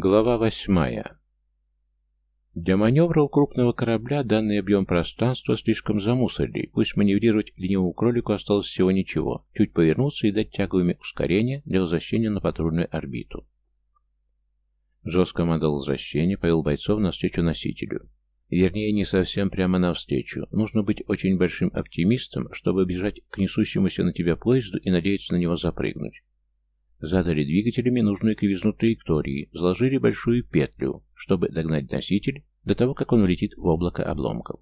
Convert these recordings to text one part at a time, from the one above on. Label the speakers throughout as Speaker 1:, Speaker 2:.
Speaker 1: Глава восьмая. Для маневра у крупного корабля данный объем пространства слишком замусорили, пусть маневрировать ленивому кролику осталось всего ничего, чуть повернуться и дать тяговыми ускорение для возвращения на патрульную орбиту. Джо скомандовал возвращение, повел бойцов навстречу носителю. Вернее, не совсем прямо навстречу. Нужно быть очень большим оптимистом, чтобы бежать к несущемуся на тебя поезду и надеяться на него запрыгнуть. Задали двигателями нужную кривизну траектории, заложили большую петлю, чтобы догнать носитель до того, как он улетит в облако обломков.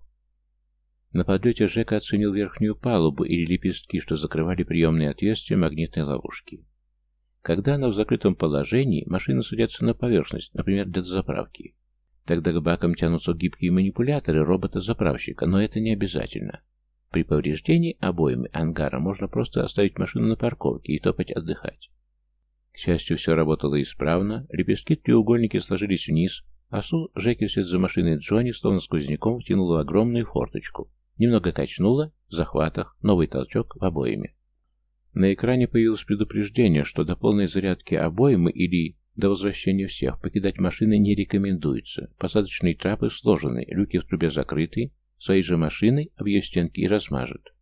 Speaker 1: На подлете Жека оценил верхнюю палубу или лепестки, что закрывали приемные отверстия магнитной ловушки. Когда она в закрытом положении, машины садятся на поверхность, например, для заправки. Тогда к бакам тянутся гибкие манипуляторы робота-заправщика, но это не обязательно. При повреждении обоймы ангара можно просто оставить машину на парковке и топать отдыхать. К счастью, все работало исправно, лепестки-треугольники сложились вниз, а Су, Жеки за машиной Джонни, словно сквозняком, втянула огромную форточку. Немного качнула, в захватах, новый толчок в обоими. На экране появилось предупреждение, что до полной зарядки обоймы или до возвращения всех покидать машины не рекомендуется. Посадочные трапы сложены, люки в трубе закрыты, своей же машиной об ее стенки и размажет.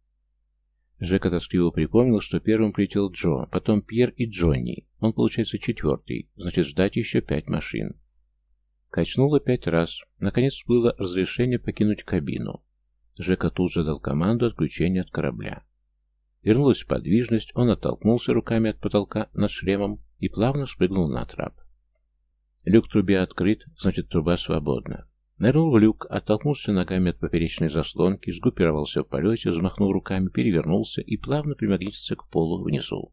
Speaker 1: Жека тоскливо припомнил, что первым прилетел Джо, потом Пьер и Джонни. Он, получается, четвертый, значит, ждать еще пять машин. Качнуло пять раз. Наконец было разрешение покинуть кабину. Жека тут же дал команду отключения от корабля. Вернулась подвижность, он оттолкнулся руками от потолка над шлемом и плавно спрыгнул на трап. Люк трубе открыт, значит, труба свободна. Нырнул в люк, оттолкнулся ногами от поперечной заслонки, сгруппировался в полете, взмахнул руками, перевернулся и плавно примагнитился к полу внизу.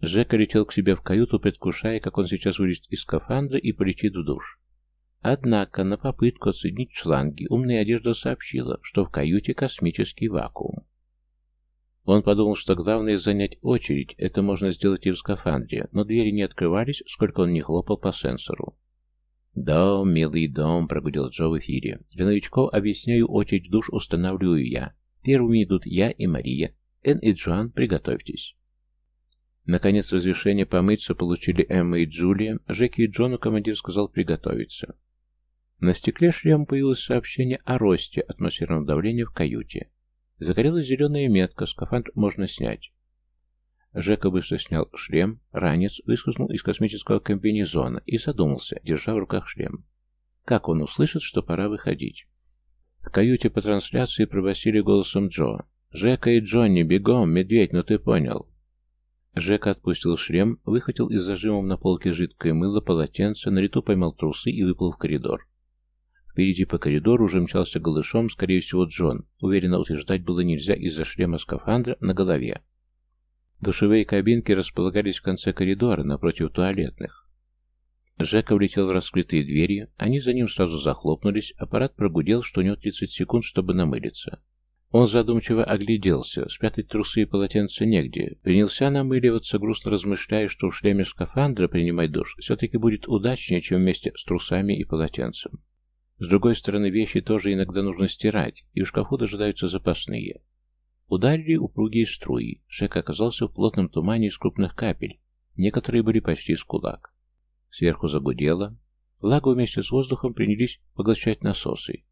Speaker 1: Жека летел к себе в каюту, предвкушая, как он сейчас вылезет из скафандра и полетит в душ. Однако на попытку отсоединить шланги умная одежда сообщила, что в каюте космический вакуум. Он подумал, что главное занять очередь, это можно сделать и в скафандре, но двери не открывались, сколько он не хлопал по сенсору. «Дом, милый дом», — прогудел Джо в эфире. «Для новичков объясняю, очередь душ устанавливаю я. Первыми идут я и Мария. Эн и Джоан, приготовьтесь». Наконец разрешение помыться получили Эмма и Джулия. Жеки и Джону командир сказал приготовиться. На стекле шлем появилось сообщение о росте атмосферного давления в каюте. Загорелась зеленая метка, скафандр можно снять. Жека быстро снял шлем, ранец выскользнул из космического комбинезона и задумался, держа в руках шлем. Как он услышит, что пора выходить? В каюте по трансляции пробасили голосом Джо. «Жека и Джонни, бегом, медведь, ну ты понял». Жека отпустил шлем, выхватил из зажимов на полке жидкое мыло, полотенце, на лету поймал трусы и выплыл в коридор. Впереди по коридору уже мчался голышом, скорее всего, Джон. Уверенно утверждать было нельзя из-за шлема скафандра на голове. Душевые кабинки располагались в конце коридора, напротив туалетных. Жека влетел в раскрытые двери, они за ним сразу захлопнулись, аппарат прогудел, что у него 30 секунд, чтобы намылиться. Он задумчиво огляделся, спрятать трусы и полотенце негде, принялся намыливаться, грустно размышляя, что в шлеме скафандра принимать душ все-таки будет удачнее, чем вместе с трусами и полотенцем. С другой стороны, вещи тоже иногда нужно стирать, и в шкафу дожидаются запасные. Ударили упругие струи. Шек оказался в плотном тумане из крупных капель. Некоторые были почти с кулак. Сверху загудело. Влагу вместе с воздухом принялись поглощать насосы.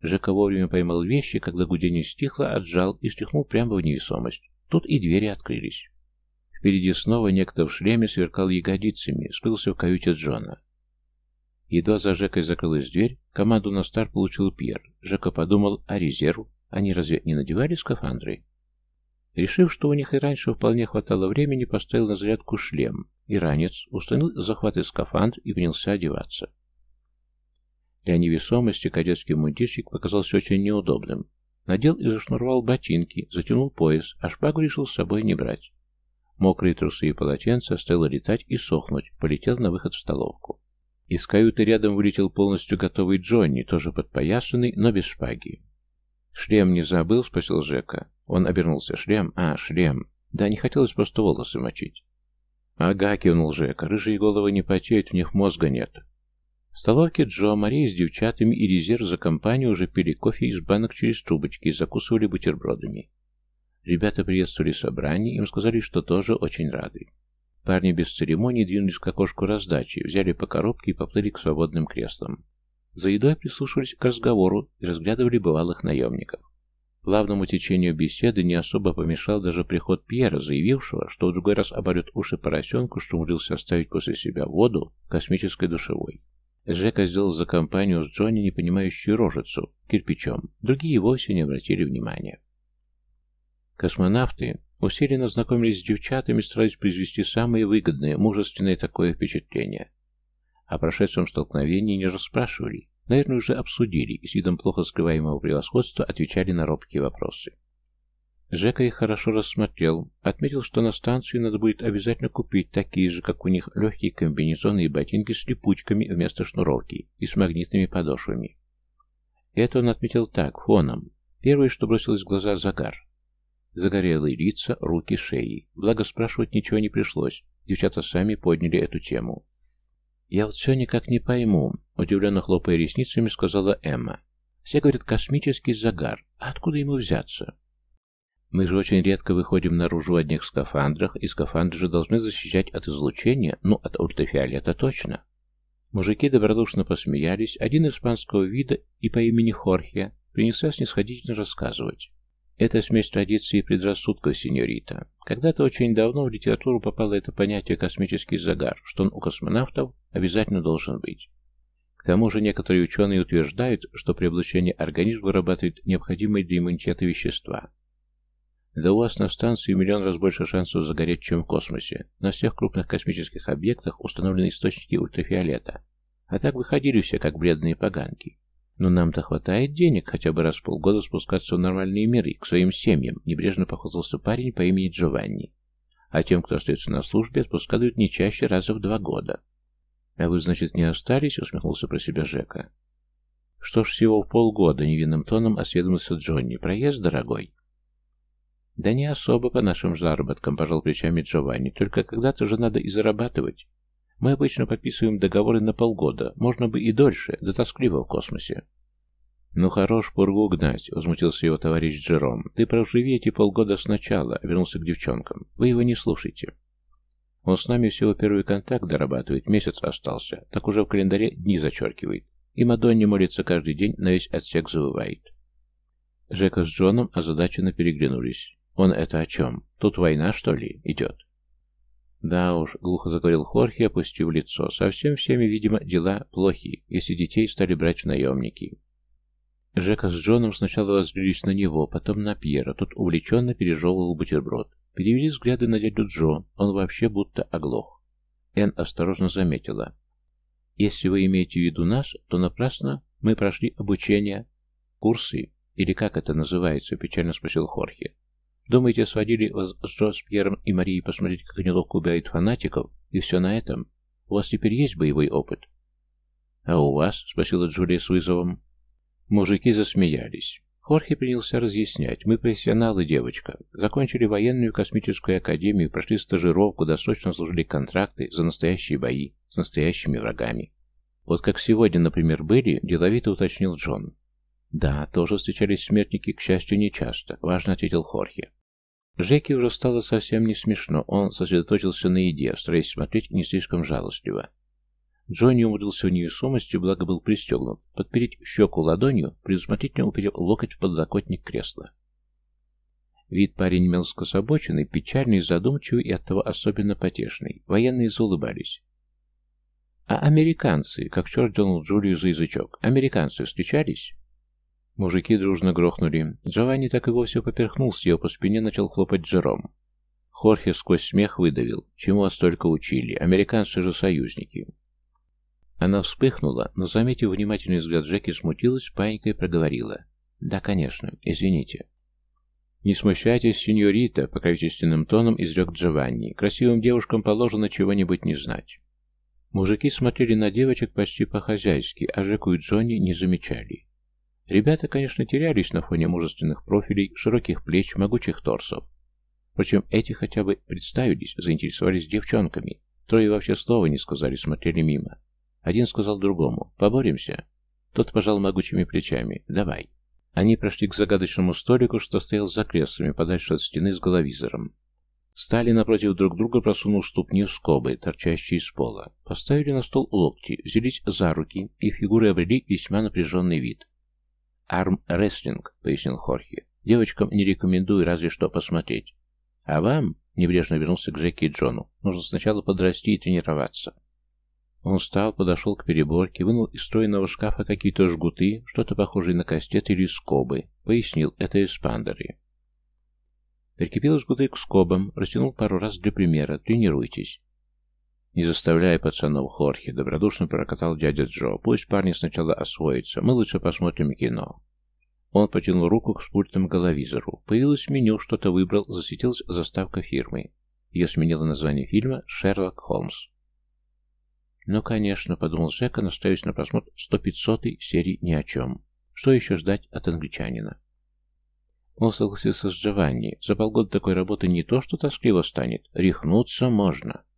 Speaker 1: Жека вовремя поймал вещи, когда гудение стихло, отжал и стряхнул прямо в невесомость. Тут и двери открылись. Впереди снова некто в шлеме сверкал ягодицами, скрылся в каюте Джона. Едва за Жекой закрылась дверь, команду на старт получил Пьер. Жека подумал, а резерв? Они разве не надевали скафандры? Решив, что у них и раньше вполне хватало времени, поставил на зарядку шлем, и ранец установил захваты скафандр и принялся одеваться. Для невесомости кадетский мундирчик показался очень неудобным. Надел и зашнуровал ботинки, затянул пояс, а шпагу решил с собой не брать. Мокрые трусы и полотенца оставил летать и сохнуть, полетел на выход в столовку. Из каюты рядом вылетел полностью готовый Джонни, тоже подпоясанный, но без шпаги. «Шлем не забыл?» — спросил Жека. Он обернулся. «Шлем? А, шлем. Да, не хотелось просто волосы мочить». «Ага», — кивнул Жека. «Рыжие головы не потеют, в них мозга нет». В столовке Джо, Мария с девчатами и резерв за компанию уже пили кофе из банок через трубочки и закусывали бутербродами. Ребята приветствовали собрание, им сказали, что тоже очень рады. Парни без церемоний двинулись к окошку раздачи, взяли по коробке и поплыли к свободным креслам. За едой прислушивались к разговору и разглядывали бывалых наемников. Плавному течению беседы не особо помешал даже приход Пьера, заявившего, что в другой раз оборет уши поросенку, что умудрился оставить после себя воду космической душевой. Жека сделал за компанию с Джонни непонимающую рожицу, кирпичом. Другие вовсе не обратили внимания. Космонавты усиленно знакомились с девчатами, старались произвести самое выгодное, мужественное такое впечатление. О прошедшем столкновении не расспрашивали, наверное, уже обсудили и с видом плохо скрываемого превосходства отвечали на робкие вопросы. Жека их хорошо рассмотрел, отметил, что на станции надо будет обязательно купить такие же, как у них, легкие комбинезоны и ботинки с липучками вместо шнуровки и с магнитными подошвами. Это он отметил так, фоном. Первое, что бросилось в глаза, загар. Загорелые лица, руки, шеи. Благо спрашивать ничего не пришлось. Девчата сами подняли эту тему. «Я вот все никак не пойму», — удивленно хлопая ресницами, сказала Эмма. «Все говорят, космический загар. А откуда ему взяться?» Мы же очень редко выходим наружу в одних скафандрах, и скафандры же должны защищать от излучения, ну, от ультрафиолета точно. Мужики добродушно посмеялись, один испанского вида и по имени Хорхе принялся снисходительно рассказывать. Это смесь традиции и предрассудков, сеньорита. Когда-то очень давно в литературу попало это понятие «космический загар», что он у космонавтов обязательно должен быть. К тому же некоторые ученые утверждают, что при облучении организм вырабатывает необходимые для иммунитета вещества – да у вас на станции миллион раз больше шансов загореть, чем в космосе. На всех крупных космических объектах установлены источники ультрафиолета. А так выходили все, как бледные поганки. Но нам-то хватает денег хотя бы раз в полгода спускаться в нормальные миры, к своим семьям, небрежно похвастался парень по имени Джованни. А тем, кто остается на службе, отпускают не чаще раза в два года. «А вы, значит, не остались?» — усмехнулся про себя Жека. «Что ж, всего в полгода», — невинным тоном осведомился Джонни. «Проезд, дорогой?» «Да не особо по нашим заработкам», — пожал плечами Джованни. «Только когда-то же надо и зарабатывать. Мы обычно подписываем договоры на полгода, можно бы и дольше, да тоскливо в космосе». «Ну хорош пургу гнать», — возмутился его товарищ Джером. «Ты проживи эти полгода сначала», — вернулся к девчонкам. «Вы его не слушайте». «Он с нами всего первый контакт дорабатывает, месяц остался, так уже в календаре дни зачеркивает. И Мадонне молится каждый день, на весь отсек завывает». Жека с Джоном озадаченно переглянулись. Он это о чем? Тут война, что ли, идет? Да уж, глухо заговорил Хорхе, опустив лицо. Совсем всеми, видимо, дела плохи, если детей стали брать в наемники. Жека с Джоном сначала воззрелись на него, потом на Пьера. Тот увлеченно пережевывал бутерброд. Перевели взгляды на дядю Джо. Он вообще будто оглох. Эн осторожно заметила. «Если вы имеете в виду нас, то напрасно мы прошли обучение, курсы, или как это называется?» — печально спросил Хорхе. Думаете, сводили вас с Джо, с Пьером и Марией посмотреть, как они ловко убивают фанатиков? И все на этом? У вас теперь есть боевой опыт?» «А у вас?» — спросила Джулия с вызовом. Мужики засмеялись. Хорхе принялся разъяснять. «Мы профессионалы, девочка. Закончили военную космическую академию, прошли стажировку, досрочно служили контракты за настоящие бои с настоящими врагами. Вот как сегодня, например, были, деловито уточнил Джон. «Да, тоже встречались смертники, к счастью, нечасто», — важно ответил Хорхе. Жеке уже стало совсем не смешно, он сосредоточился на еде, стараясь смотреть не слишком жалостливо. Джонни умудрился в невесомости, благо был пристегнут, подпереть щеку ладонью, предусмотрительно уперев локоть в подлокотник кресла. Вид парень имел скособоченный, печальный, задумчивый и оттого особенно потешный. Военные заулыбались. «А американцы?» — как черт дернул Джулию за язычок. «Американцы встречались?» Мужики дружно грохнули. Джованни так и вовсе поперхнулся, его по спине начал хлопать Джером. Хорхе сквозь смех выдавил. Чему вас только учили? Американцы же союзники. Она вспыхнула, но, заметив внимательный взгляд Джеки, смутилась, паникой проговорила. «Да, конечно. Извините». «Не смущайтесь, сеньорита», — покровительственным тоном изрек Джованни. «Красивым девушкам положено чего-нибудь не знать». Мужики смотрели на девочек почти по-хозяйски, а Жеку и Джонни не замечали. Ребята, конечно, терялись на фоне мужественных профилей, широких плеч, могучих торсов. Впрочем, эти хотя бы представились, заинтересовались девчонками. Трое вообще слова не сказали, смотрели мимо. Один сказал другому «Поборемся?» Тот пожал могучими плечами «Давай». Они прошли к загадочному столику, что стоял за креслами, подальше от стены с головизором. Стали напротив друг друга, просунув ступни в скобы, торчащие из пола. Поставили на стол локти, взялись за руки, и фигуры обрели весьма напряженный вид. «Арм-рестлинг», — пояснил Хорхе. «Девочкам не рекомендую разве что посмотреть. А вам, — небрежно вернулся к Джеки и Джону, — нужно сначала подрасти и тренироваться». Он встал, подошел к переборке, вынул из стройного шкафа какие-то жгуты, что-то похожее на кастет или скобы. Пояснил, это эспандеры. Прикипел жгуты к скобам, растянул пару раз для примера. Тренируйтесь. Не заставляя пацанов Хорхе, добродушно прокатал дядя Джо. Пусть парни сначала освоятся, мы лучше посмотрим кино. Он потянул руку к спультному головизору. Появилось меню, что-то выбрал, засветилась заставка фирмы. Ее сменило название фильма «Шерлок Холмс». «Ну, конечно», — подумал Жека, наставясь на просмотр 100-500 серии ни о чем. Что еще ждать от англичанина? Он согласился с Джованни. За полгода такой работы не то, что тоскливо станет, рехнуться можно.